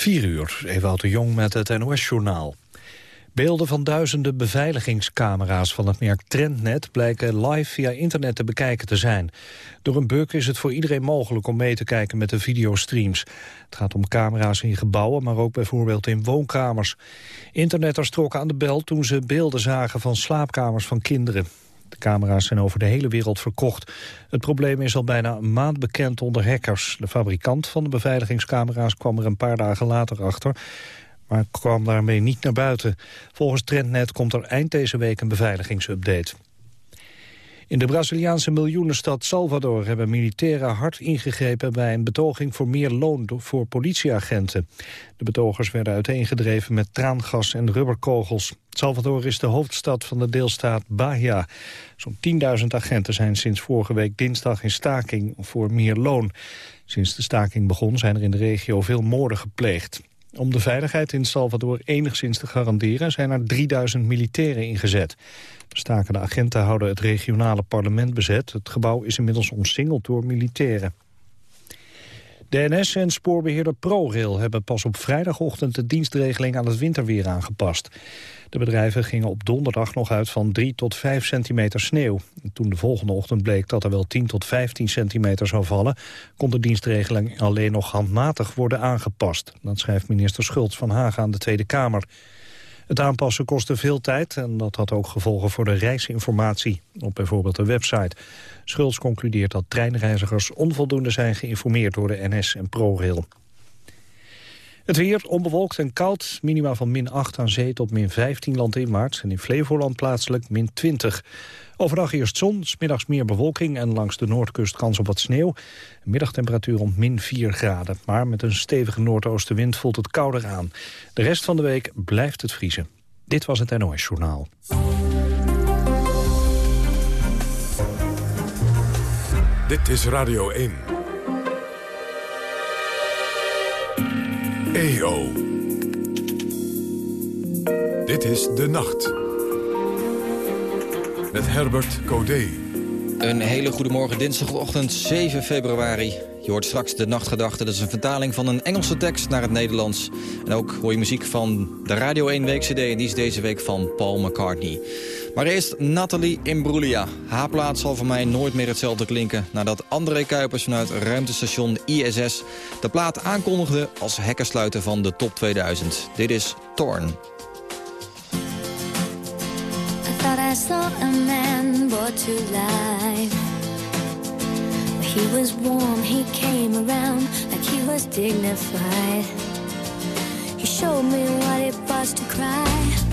4 uur, Ewout de Jong met het NOS-journaal. Beelden van duizenden beveiligingscamera's van het merk Trendnet blijken live via internet te bekijken te zijn. Door een bug is het voor iedereen mogelijk om mee te kijken met de videostreams. Het gaat om camera's in gebouwen, maar ook bijvoorbeeld in woonkamers. Internetters trokken aan de bel toen ze beelden zagen van slaapkamers van kinderen. De camera's zijn over de hele wereld verkocht. Het probleem is al bijna een maand bekend onder hackers. De fabrikant van de beveiligingscamera's kwam er een paar dagen later achter maar kwam daarmee niet naar buiten. Volgens Trendnet komt er eind deze week een beveiligingsupdate. In de Braziliaanse miljoenenstad Salvador hebben militairen hard ingegrepen bij een betoging voor meer loon voor politieagenten. De betogers werden uiteengedreven met traangas en rubberkogels. Salvador is de hoofdstad van de deelstaat Bahia. Zo'n 10.000 agenten zijn sinds vorige week dinsdag in staking voor meer loon. Sinds de staking begon zijn er in de regio veel moorden gepleegd. Om de veiligheid in Salvador enigszins te garanderen... zijn er 3000 militairen ingezet. De stakende agenten houden het regionale parlement bezet. Het gebouw is inmiddels omsingeld door militairen. De NS en spoorbeheerder ProRail hebben pas op vrijdagochtend de dienstregeling aan het winterweer aangepast. De bedrijven gingen op donderdag nog uit van 3 tot 5 centimeter sneeuw. Toen de volgende ochtend bleek dat er wel 10 tot 15 centimeter zou vallen... kon de dienstregeling alleen nog handmatig worden aangepast. Dat schrijft minister Schultz van Haag aan de Tweede Kamer. Het aanpassen kostte veel tijd en dat had ook gevolgen voor de reisinformatie op bijvoorbeeld de website. Schultz concludeert dat treinreizigers onvoldoende zijn geïnformeerd door de NS en ProRail. Het weer onbewolkt en koud, minima van min 8 aan zee tot min 15 land in maart. En in Flevoland plaatselijk min 20. Overdag eerst zon, smiddags meer bewolking en langs de noordkust kans op wat sneeuw. Middagtemperatuur rond min 4 graden. Maar met een stevige noordoostenwind voelt het kouder aan. De rest van de week blijft het vriezen. Dit was het NOS Journaal. Dit is Radio 1. EO. Dit is De Nacht. Met Herbert Codé. Een hele goede morgen, dinsdagochtend 7 februari. Je hoort straks de nachtgedachte. Dat is een vertaling van een Engelse tekst naar het Nederlands. En ook hoor je muziek van de Radio 1 Week CD. En die is deze week van Paul McCartney. Maar eerst Nathalie Imbruglia. Haar plaats zal voor mij nooit meer hetzelfde klinken... nadat André Kuipers vanuit ruimtestation ISS... de plaat aankondigde als hekkersluiter van de top 2000. Dit is Torn. I thought I saw a man brought to life He was warm, he came around like he was dignified He showed me what it was to cry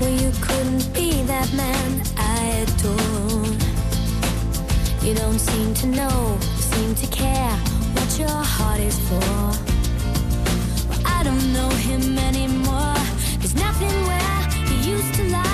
Well, you couldn't be that man I adore. You don't seem to know, seem to care what your heart is for. Well, I don't know him anymore. There's nothing where he used to lie.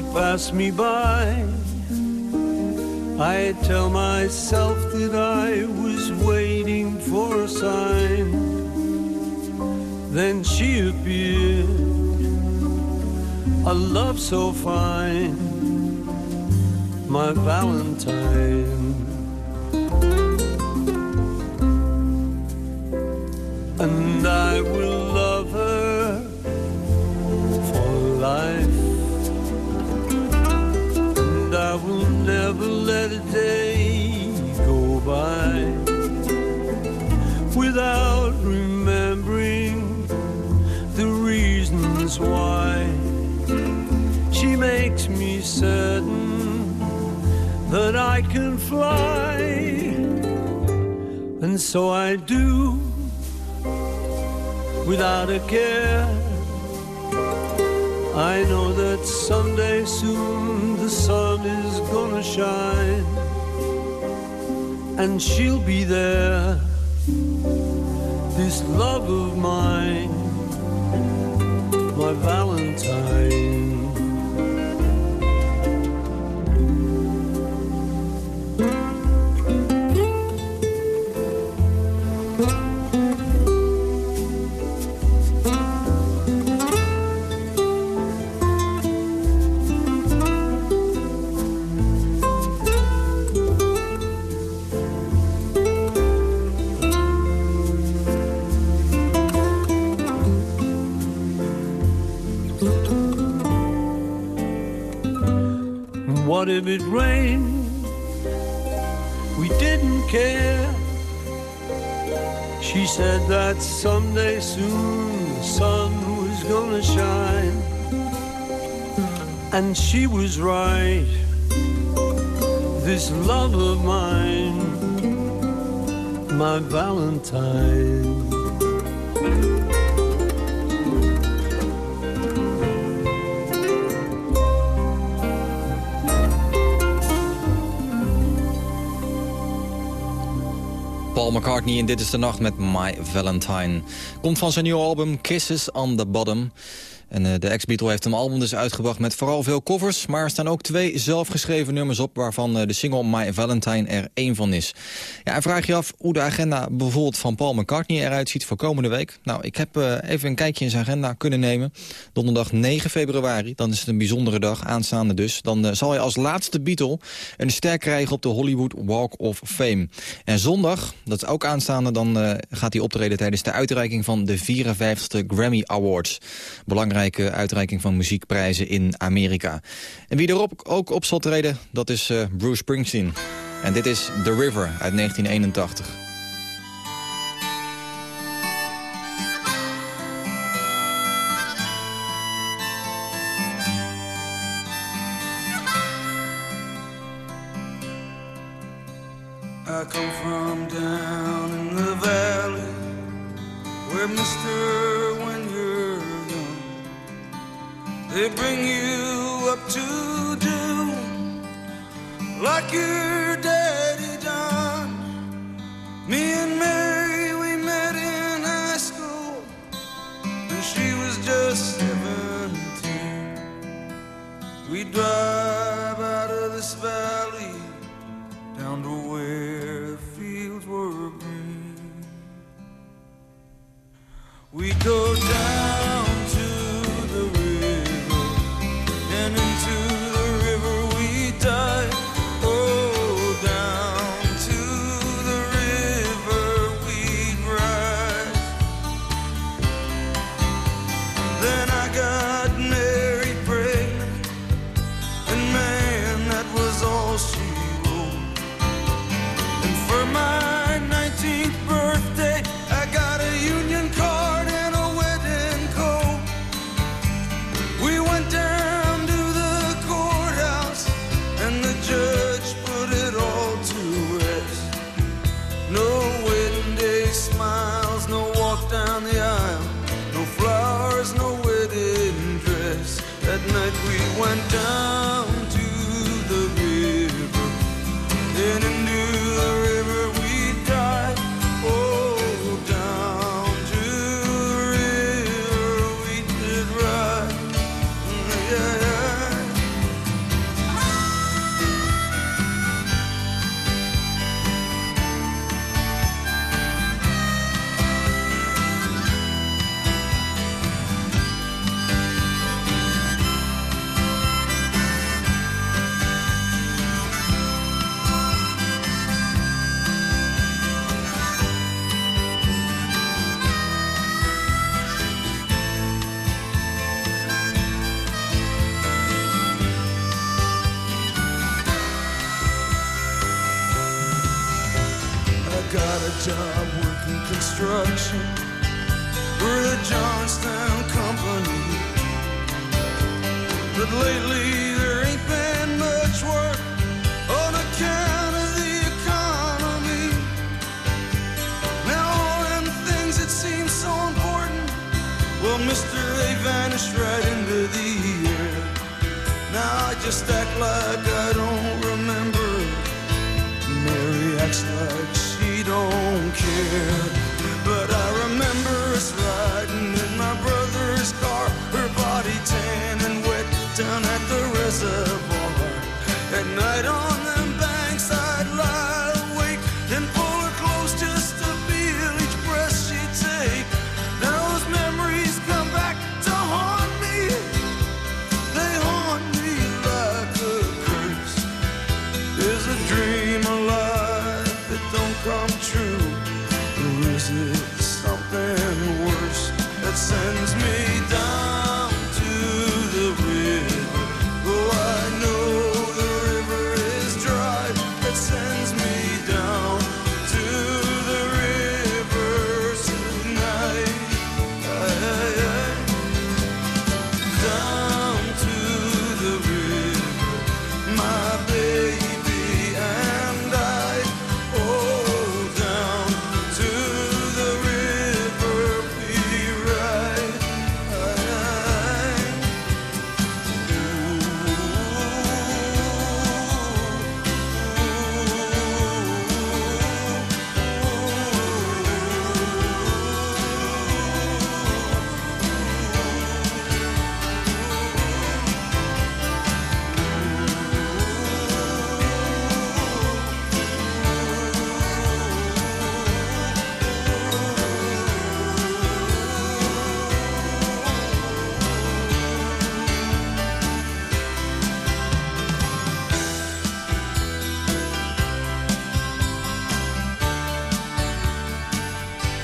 would pass me by, I tell myself that I was waiting for a sign. Then she appeared, a love so fine, my Valentine. She'll be there. This love of mine, my Valentine. My Valentine. Paul McCartney en Dit is de Nacht met My Valentine. Komt van zijn nieuwe album Kisses on the Bottom. En uh, de ex-Beatle heeft een album dus uitgebracht met vooral veel covers... maar er staan ook twee zelfgeschreven nummers op... waarvan uh, de single My Valentine er één van is. Ja, en vraag je af hoe de agenda bijvoorbeeld van Paul McCartney eruit ziet voor komende week. Nou, ik heb uh, even een kijkje in zijn agenda kunnen nemen. Donderdag 9 februari, dan is het een bijzondere dag, aanstaande dus. Dan zal hij als laatste Beatle een ster krijgen op de Hollywood Walk of Fame. En zondag, dat is ook aanstaande, dan gaat hij optreden... tijdens de uitreiking van de 54e Grammy Awards. Belangrijk uitreiking van muziekprijzen in Amerika. En wie erop ook op zal treden, dat is uh, Bruce Springsteen. En dit is The River uit 1981. I come from they bring you up to do like your daddy done. Me and Mary, we met in high school, and she was just 17. We drive out of this valley down to where the fields were green. We go down right into the air. Now I just act like I don't remember. Mary acts like she don't care. But I remember us riding in my brother's car, her body tan and wet down at the reservoir.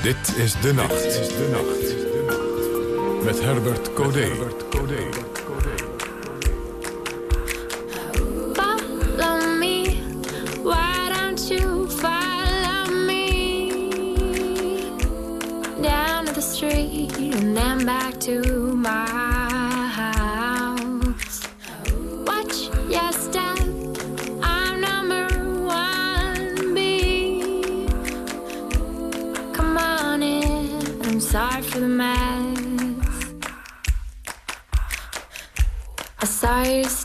Dit is de nacht. Dit is de nacht. Met Herbert Codé. Follow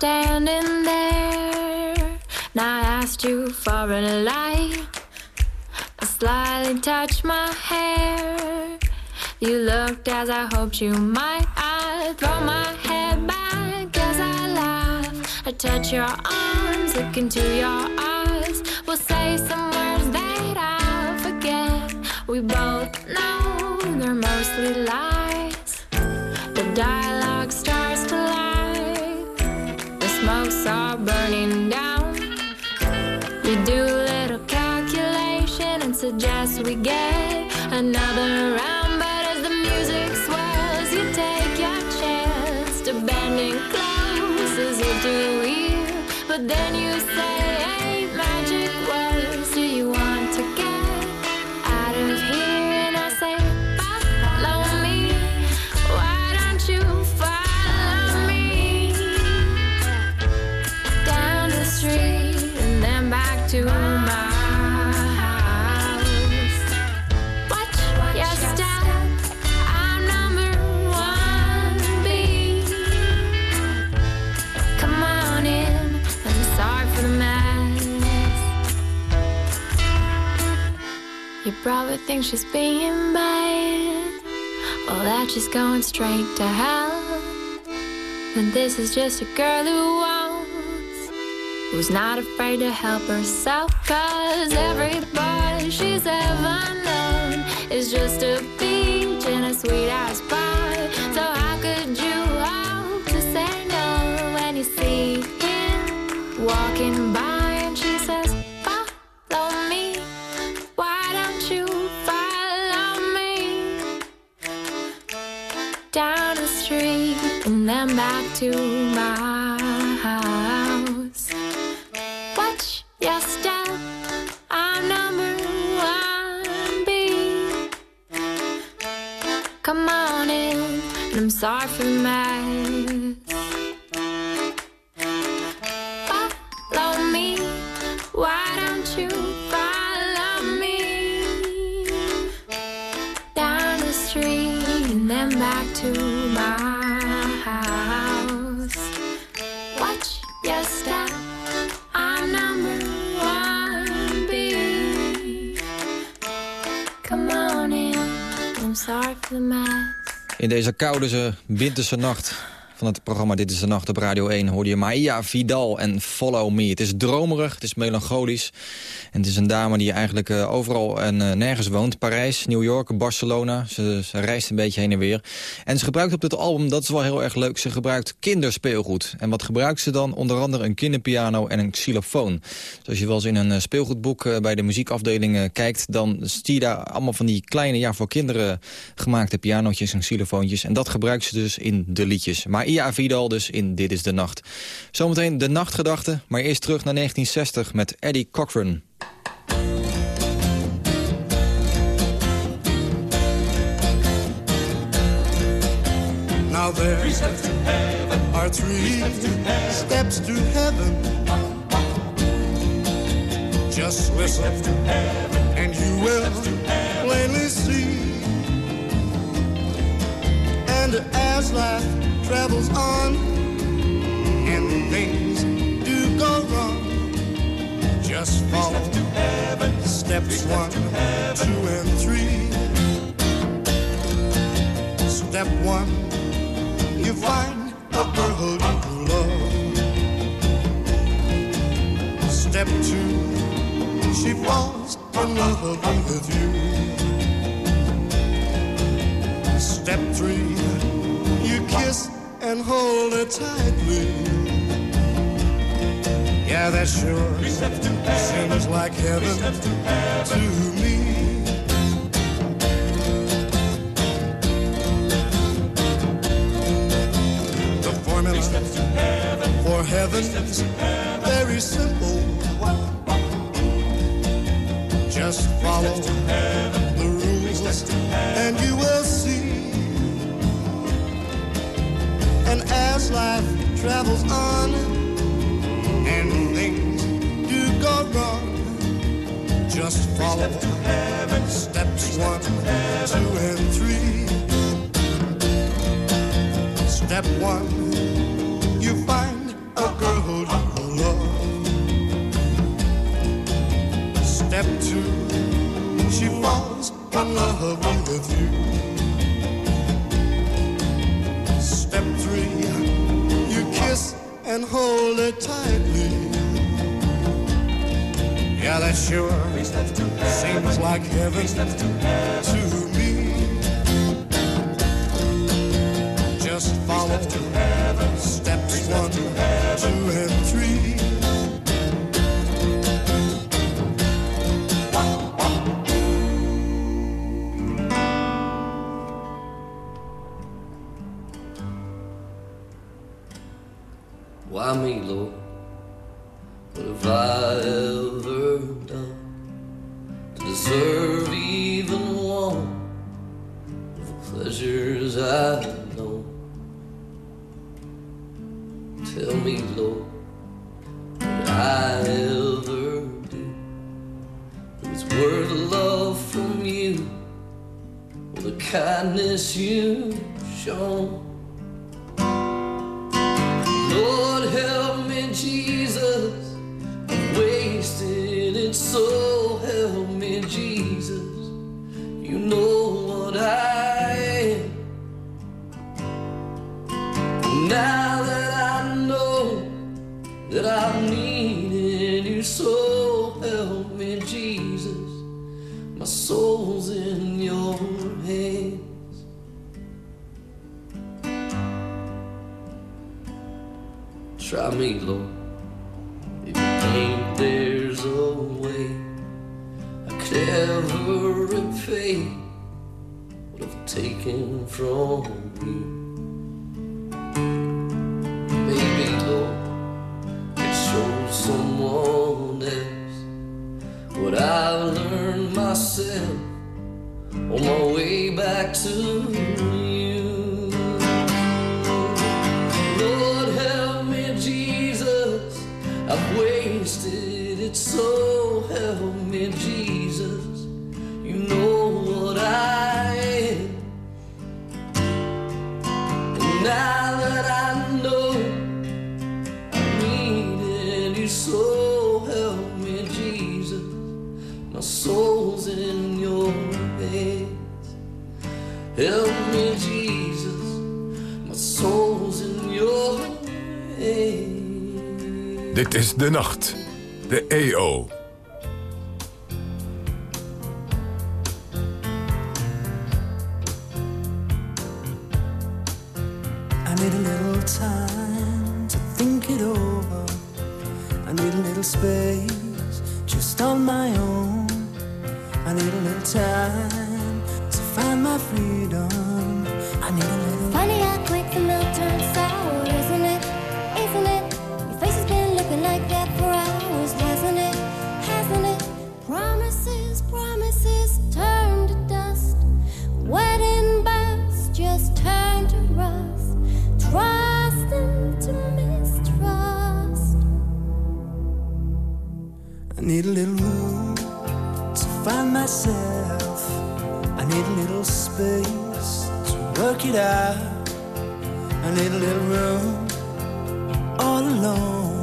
standing there, and I asked you for a light. I slightly touched my hair. You looked as I hoped you might. I throw my head back as I laugh. I touch your arms, look into your eyes. We'll say some words that I'll forget. We both know they're mostly lies. Suggest we get another probably think she's being bad, well that she's going straight to hell. But this is just a girl who wants Who's not afraid to help herself. Cause every boy she's ever known Is just a peach in a sweet ass pie So how could you hope to say no When you see him walking bring them back to my house. Watch your step, I'm number one B. Come on in, and I'm sorry for my. In deze koude winterse nacht van het programma Dit is de Nacht op Radio 1... hoorde je Maia Vidal en Follow Me. Het is dromerig, het is melancholisch. En het is een dame die eigenlijk uh, overal en uh, nergens woont. Parijs, New York, Barcelona. Ze, ze, reist een beetje heen en weer. En ze gebruikt op dit album, dat is wel heel erg leuk... ze gebruikt kinderspeelgoed. En wat gebruikt ze dan? Onder andere een kinderpiano en een xylofoon. Dus als je wel eens in een uh, speelgoedboek bij de muziekafdeling kijkt... dan zie je daar allemaal van die kleine, ja, voor kinderen gemaakte pianootjes en xylofoontjes. En dat gebruikt ze dus in de liedjes. Maar Ia Vidal dus in Dit is de Nacht. Zometeen de nachtgedachte, maar eerst terug naar 1960 met Eddie Cochran. Now there are three steps to heaven. Just listen, and you will plainly see. And as life travels on and things do go wrong. Just follow steps one, two, and three. Step one, you find a girl you love. Step two, she falls in love with you. Step three, you kiss and hold her tightly. Yeah, that sure seems like heaven to me. The formula for heaven's very simple. Just follow the rules and you will see. And as life travels on and things do go wrong, just follow steps one, two, and three. Step one, you find a girl who you love. Step two, she falls in love with you. Step three, you kiss and hold it tightly. Yeah, that sure seems like heaven to me. Just follow steps one, two, and three. Could ever repay what I've taken from you. De Nacht. De EO. Room all alone.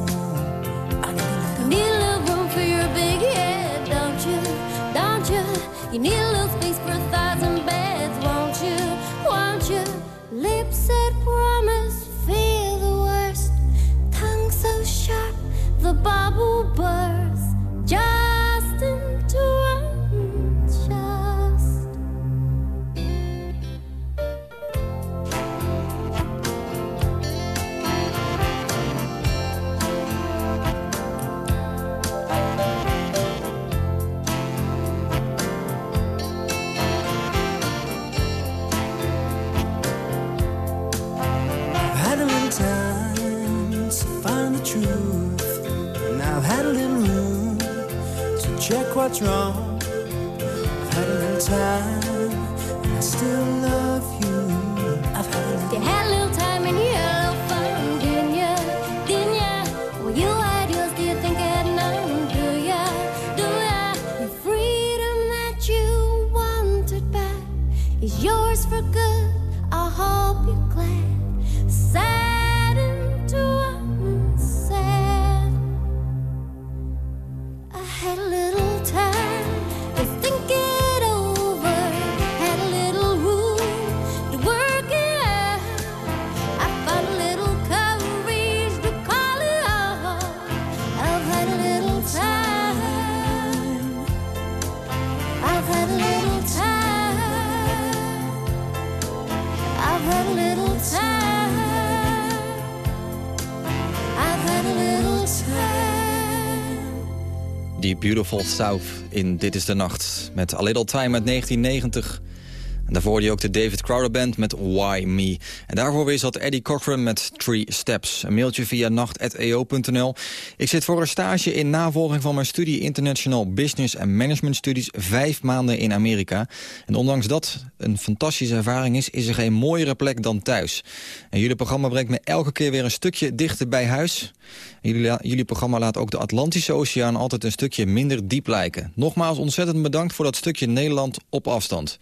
What's wrong. I've had Beautiful South in Dit is de Nacht. Met A Little Time uit 1990. En daarvoor hoorde je ook de David Crowder Band met Why Me. En daarvoor weer zat Eddie Cochran met Three Steps. Een mailtje via nacht.eo.nl. Ik zit voor een stage in navolging van mijn studie International Business and Management Studies. Vijf maanden in Amerika. En ondanks dat een fantastische ervaring is, is er geen mooiere plek dan thuis. En jullie programma brengt me elke keer weer een stukje dichter bij huis. Jullie, jullie programma laat ook de Atlantische Oceaan altijd een stukje minder diep lijken. Nogmaals ontzettend bedankt voor dat stukje Nederland op afstand.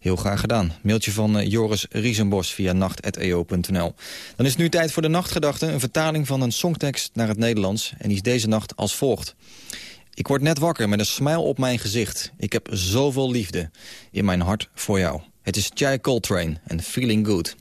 Heel graag gedaan. Mailtje van eh, Joris Riesenbos via nacht.eo.nl. Dan is het nu tijd voor de nachtgedachte. Een vertaling van een songtekst naar het Nederlands. En die is deze nacht als volgt. Ik word net wakker met een smile op mijn gezicht. Ik heb zoveel liefde in mijn hart voor jou. Het is Chai Coltrane en Feeling Good.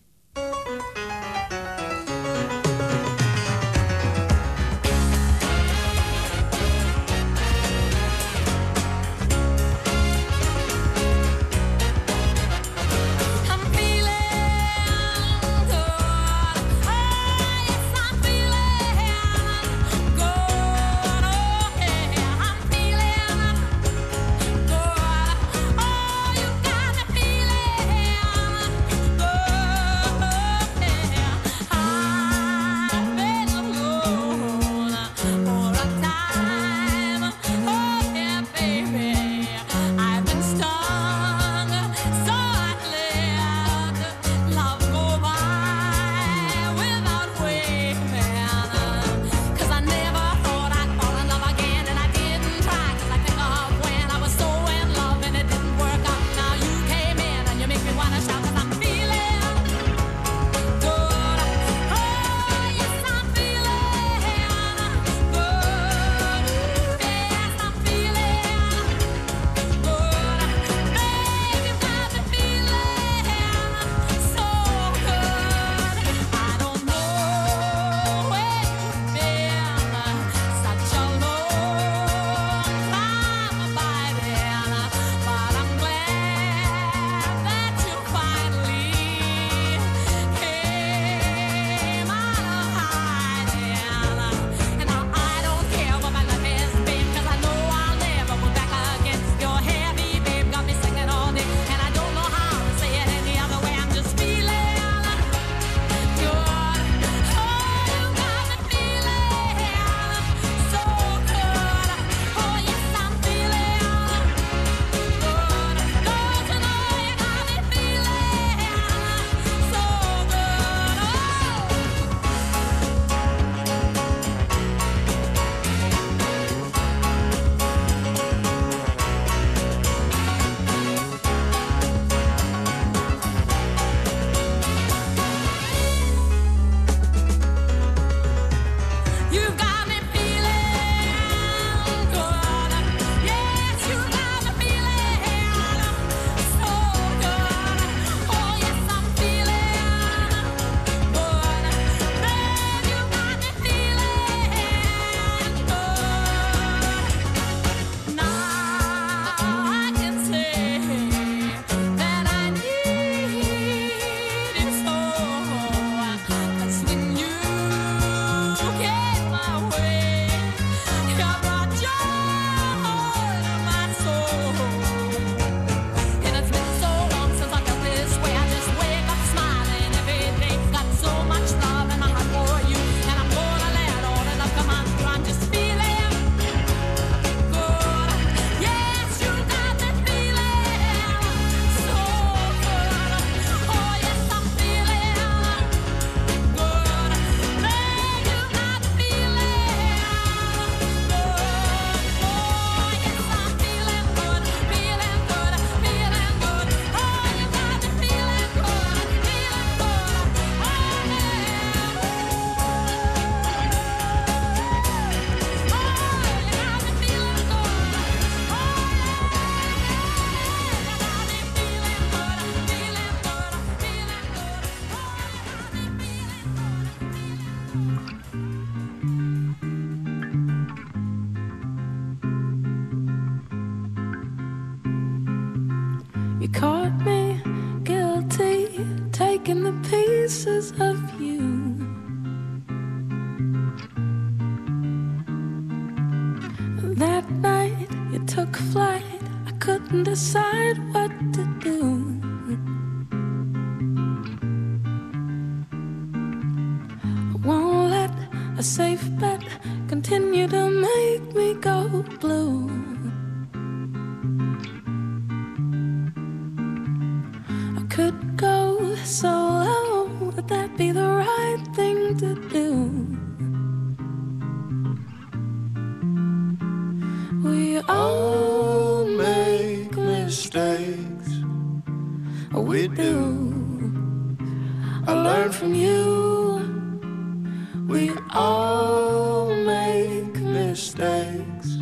All make mistakes.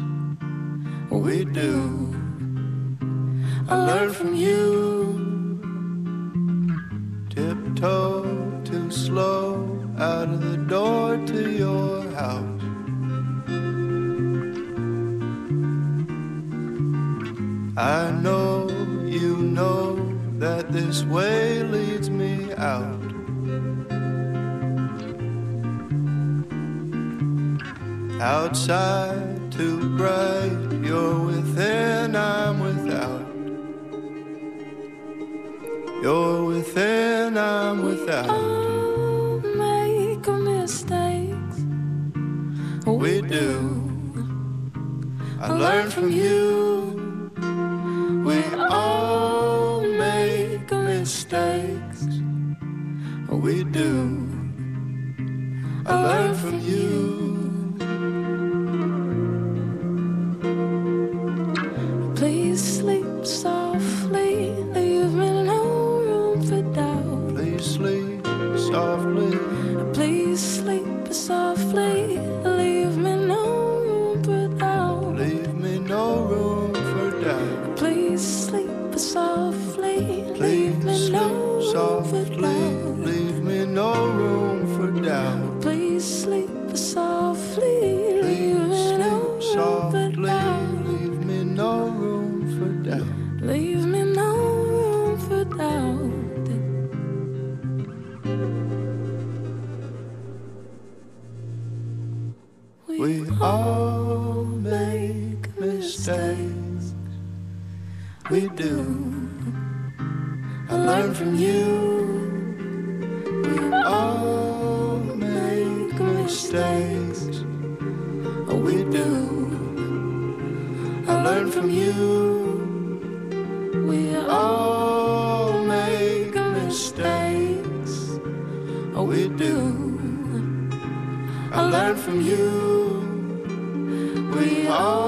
We do. We do. I learn from you. We all make mistakes. Oh, we do. I learn from you. We all make mistakes. Oh, we do. I learn from you. We all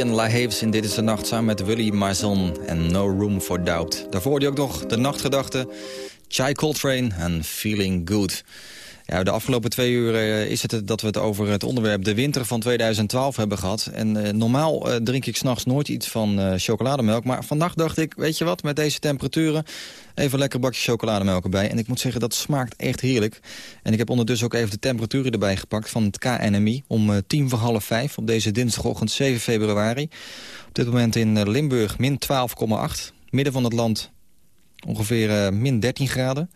Lian LaHaves in Dit is de Nacht samen met Willy Maison en No Room for Doubt. Daarvoor je ook nog De Nachtgedachte, Chai Coltrane en Feeling Good. Ja, de afgelopen twee uur eh, is het dat we het over het onderwerp de winter van 2012 hebben gehad. En eh, normaal eh, drink ik s'nachts nooit iets van chocolademelk. Maar vannacht dacht ik, weet je wat, met deze temperaturen... even lekker bakje chocolademelk erbij. En ik moet zeggen, dat smaakt echt heerlijk. En ik heb ondertussen ook even de temperaturen erbij gepakt van het KNMI... om tien voor half vijf op deze dinsdagochtend 7 februari. Op dit moment in Limburg min 12,8. Midden van het land ongeveer min 13 graden.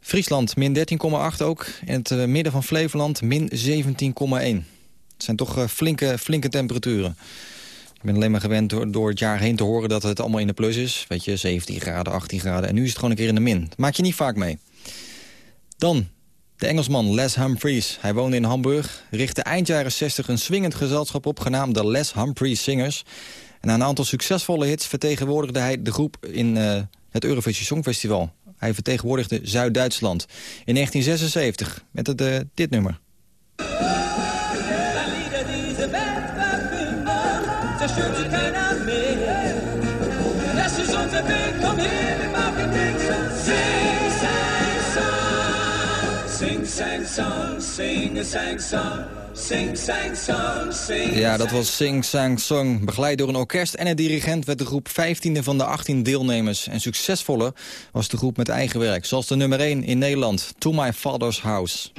Friesland min 13,8 ook. En het eh, midden van Flevoland min 17,1. Het zijn toch eh, flinke, flinke temperaturen. Ik ben alleen maar gewend door, door het jaar heen te horen dat het allemaal in de plus is. Weet je, 17 graden, 18 graden. En nu is het gewoon een keer in de min. Maak je niet vaak mee. Dan de Engelsman Les Humphries. Hij woonde in Hamburg, richtte eind jaren 60 een swingend gezelschap op... genaamd de Les Humphries Singers. En na een aantal succesvolle hits vertegenwoordigde hij de groep in uh, het Eurovisie Songfestival. Hij vertegenwoordigde Zuid-Duitsland in 1976 met het, uh, dit nummer. Sing, song. Sing, a sang, song. Sing, sang, song. Sing, Ja, dat was Sing Sang Song. Begeleid door een orkest en een dirigent werd de groep 15e van de 18 deelnemers. En succesvolle was de groep met eigen werk. Zoals de nummer 1 in Nederland, To My Father's House.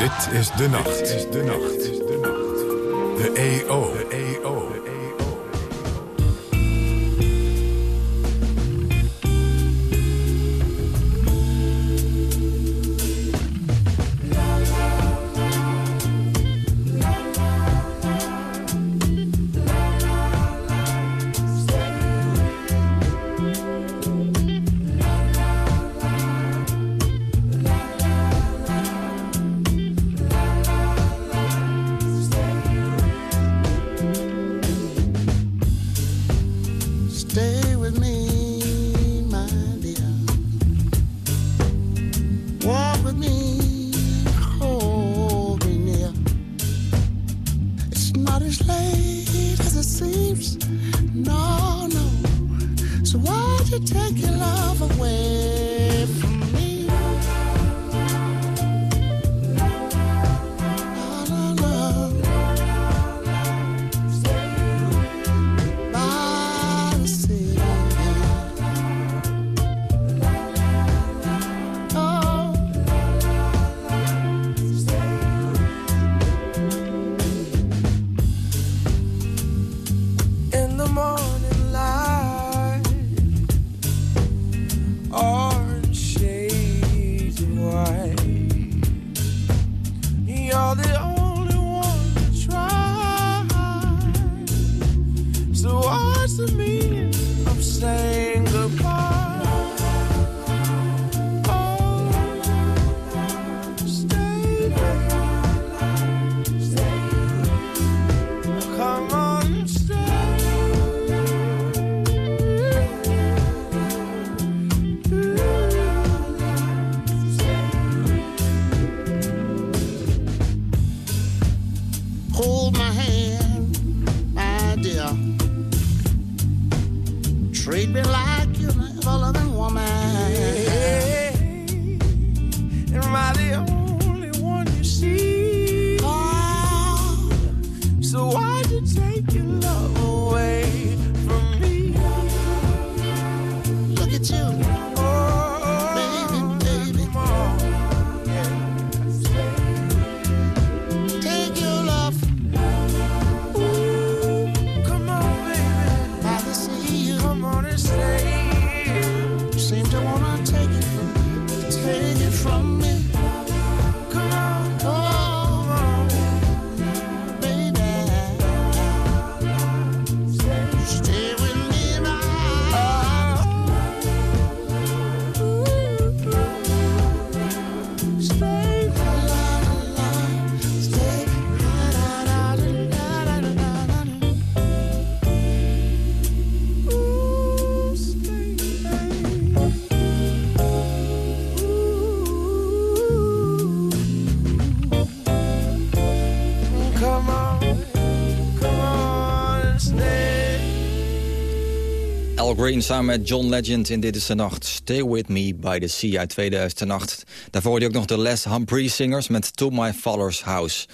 Dit is de nacht. Dit is de nacht. De EO. De EO. what's the meaning of saying Samen met John Legend in Dit is de Nacht. Stay With Me by the Sea uit 2008. Daarvoor hoorde hij ook nog de Les Humphrey Singers met To My Father's House.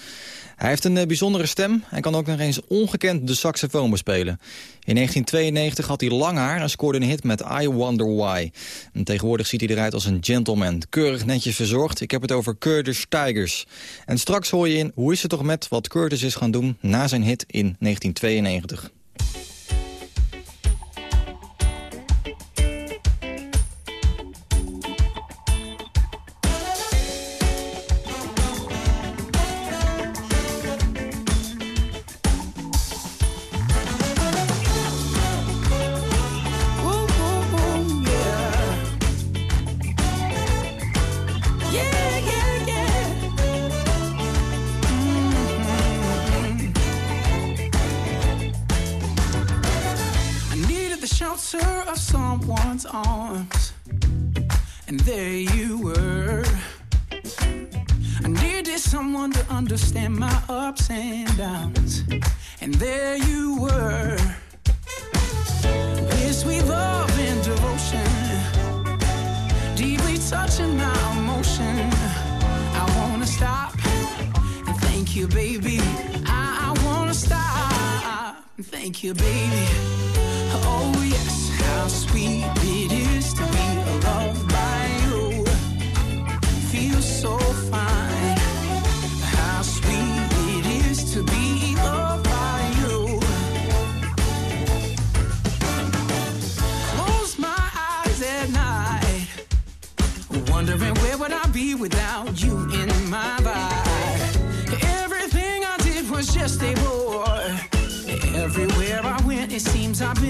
Hij heeft een eh, bijzondere stem en kan ook nog eens ongekend de saxofoon bespelen. In 1992 had hij lang haar en scoorde een hit met I Wonder Why. En tegenwoordig ziet hij eruit als een gentleman. Keurig netjes verzorgd. Ik heb het over Curtis Tigers. En straks hoor je in hoe is het toch met wat Curtis is gaan doen na zijn hit in 1992.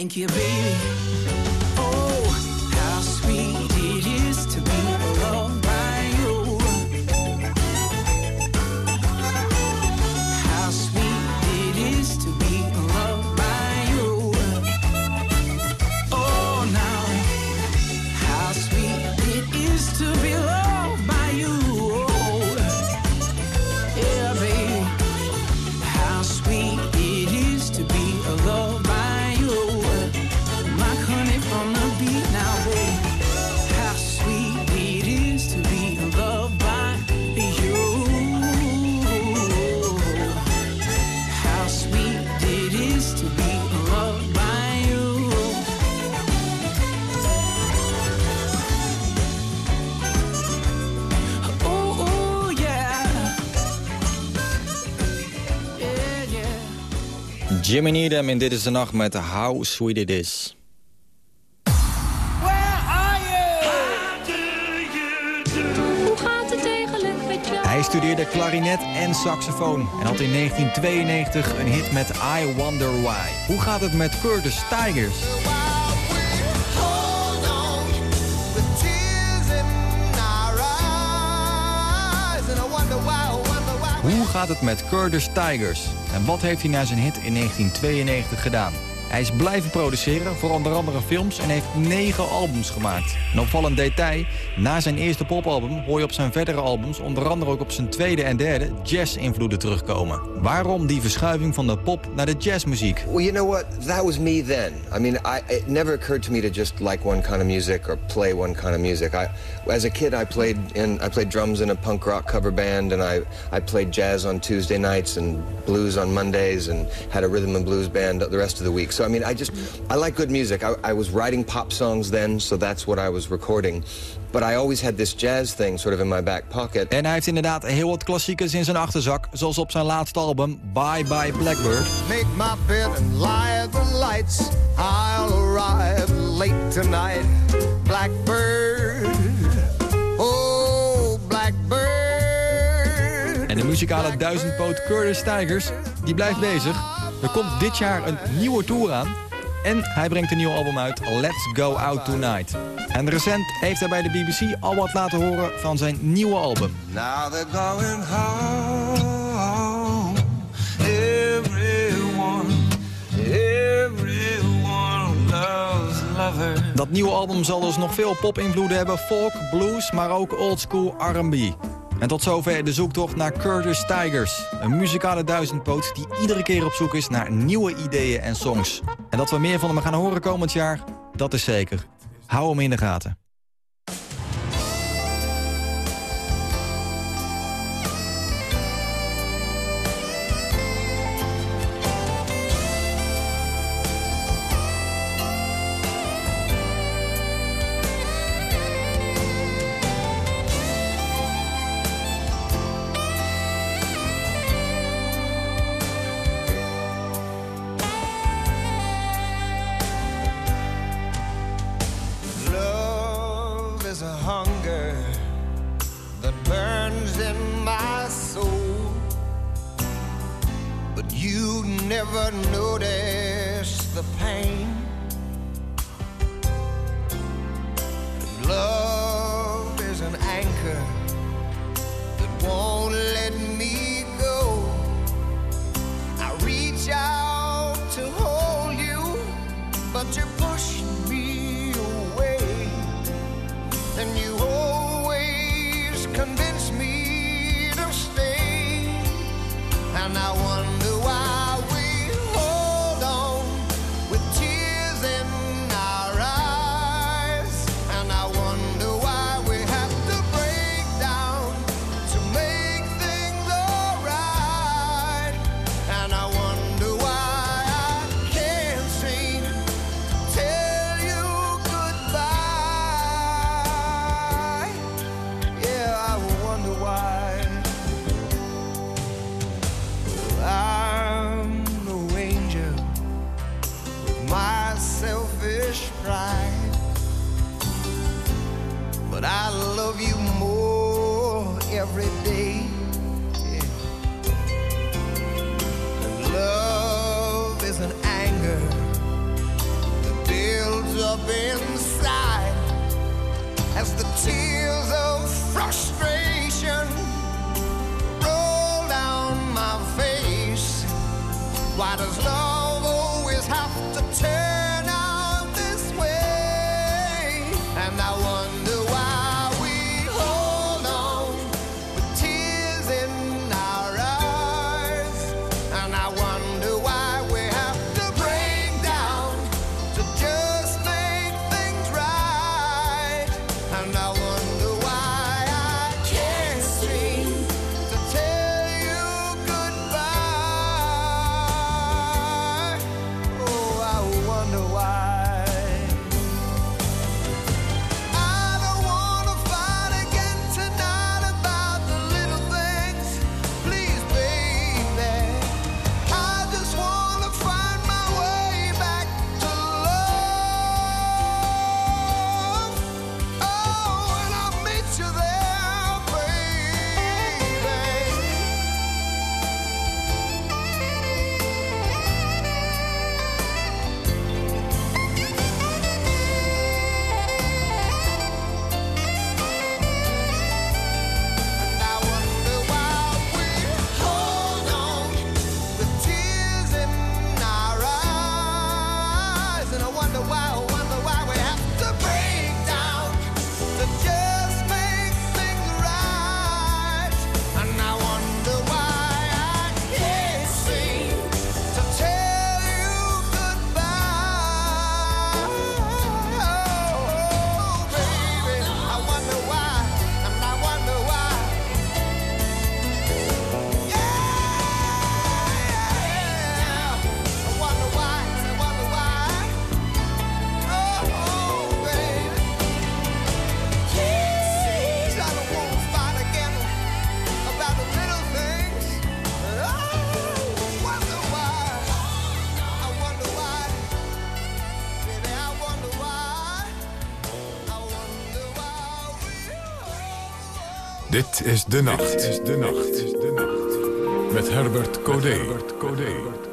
Thank you, baby. Jimmy Needham in Dit is de Nacht met How Sweet It Is. Hoe gaat het eigenlijk met jou? Hij studeerde klarinet en saxofoon en had in 1992 een hit met I Wonder Why. Hoe gaat het met Curtis Tigers? Gaat het met Curtis Tigers? En wat heeft hij na zijn hit in 1992 gedaan? Hij is blijven produceren voor onder andere films en heeft negen albums gemaakt. Een opvallend detail, na zijn eerste popalbum hoor je op zijn verdere albums... onder andere ook op zijn tweede en derde jazz-invloeden terugkomen. Waarom die verschuiving van de pop naar de jazzmuziek? Well, you know what? That was me then. I mean, I, it never occurred to me to just like one kind of music or play one kind of music. I, as a kid, I played in I played drums in a punk rock cover band, and I I played jazz on Tuesday nights and blues on Mondays, and had a rhythm and blues band the rest of the week. So I mean, I just I like good music. I, I was writing pop songs then, so that's what I was recording. But I always had this jazz thing sort of in my back pocket. En hij heeft inderdaad heel wat klassiekers in zijn achterzak... zoals op zijn laatste album Bye Bye Blackbird. Make my bed and lie at the lights. I'll arrive late tonight. Blackbird, oh blackbird. En de muzikale duizendpoot Curtis Tigers, die blijft bezig. Er komt dit jaar een nieuwe tour aan. En hij brengt een nieuw album uit, Let's Go Out Tonight. En recent heeft hij bij de BBC al wat laten horen van zijn nieuwe album. Now they're going home. Everyone, everyone loves lover. Dat nieuwe album zal dus nog veel pop-invloeden hebben, folk, blues, maar ook oldschool R&B. En tot zover de zoektocht naar Curtis Tigers. Een muzikale duizendpoot die iedere keer op zoek is naar nieuwe ideeën en songs. En dat we meer van hem gaan horen komend jaar, dat is zeker. Hou hem in de gaten. Het is de nacht. Dit is de nacht. Met Herbert Codé. Met Herbert Codé.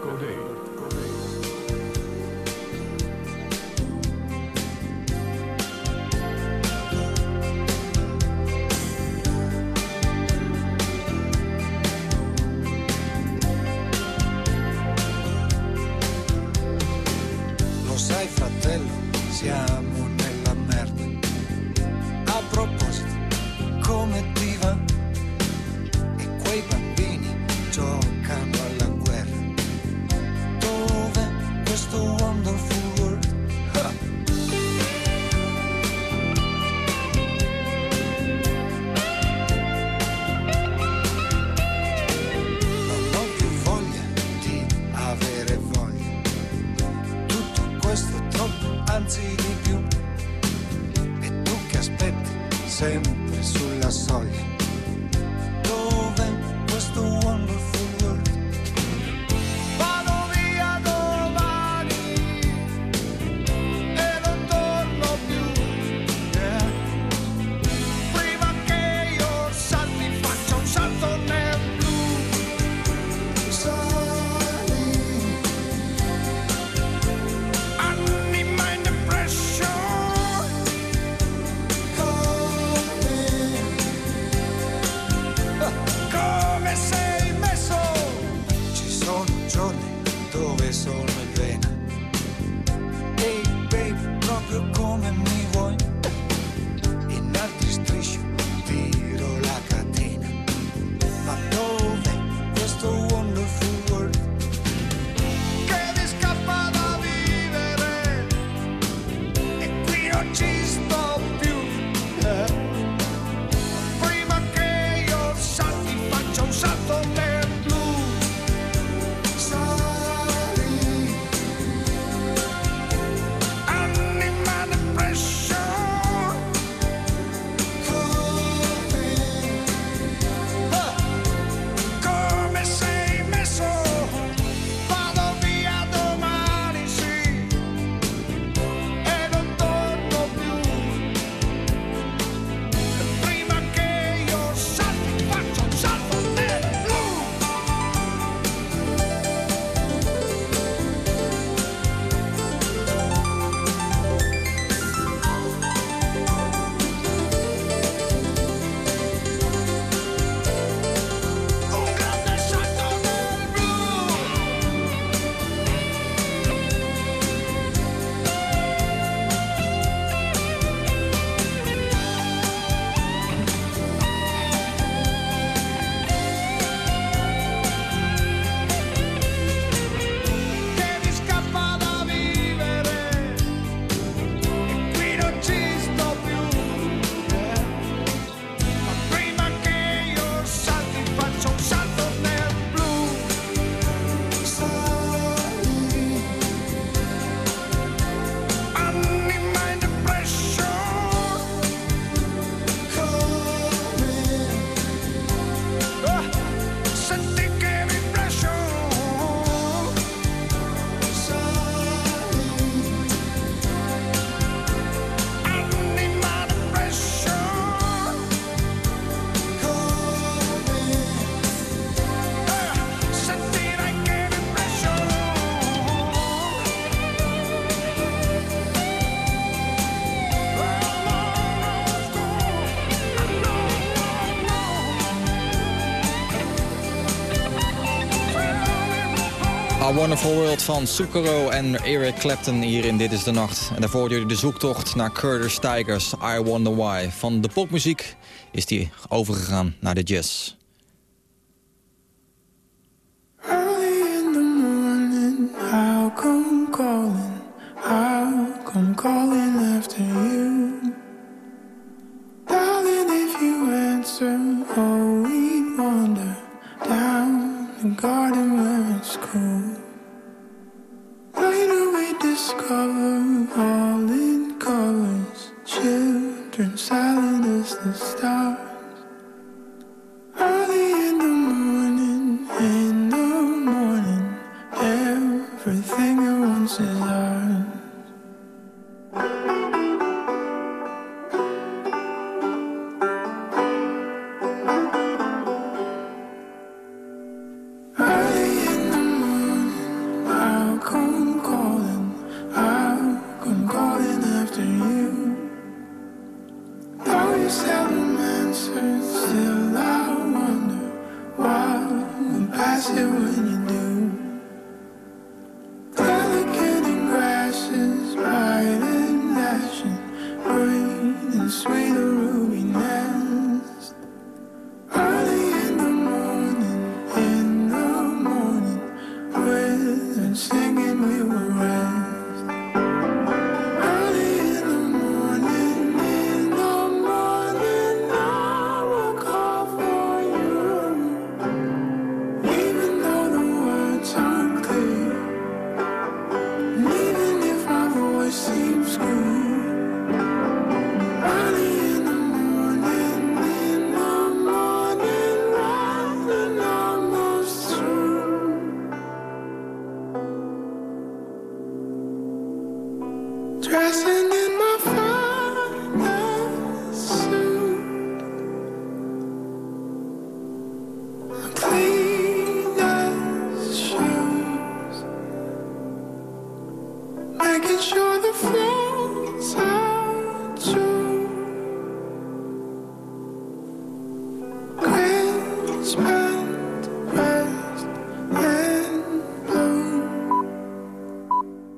Wonderful World van Sukuro en Eric Clapton hier in Dit is de Nacht. En daarvoor jullie de zoektocht naar Curtis Tigers, I Wonder Why. Van de popmuziek is die overgegaan naar de jazz.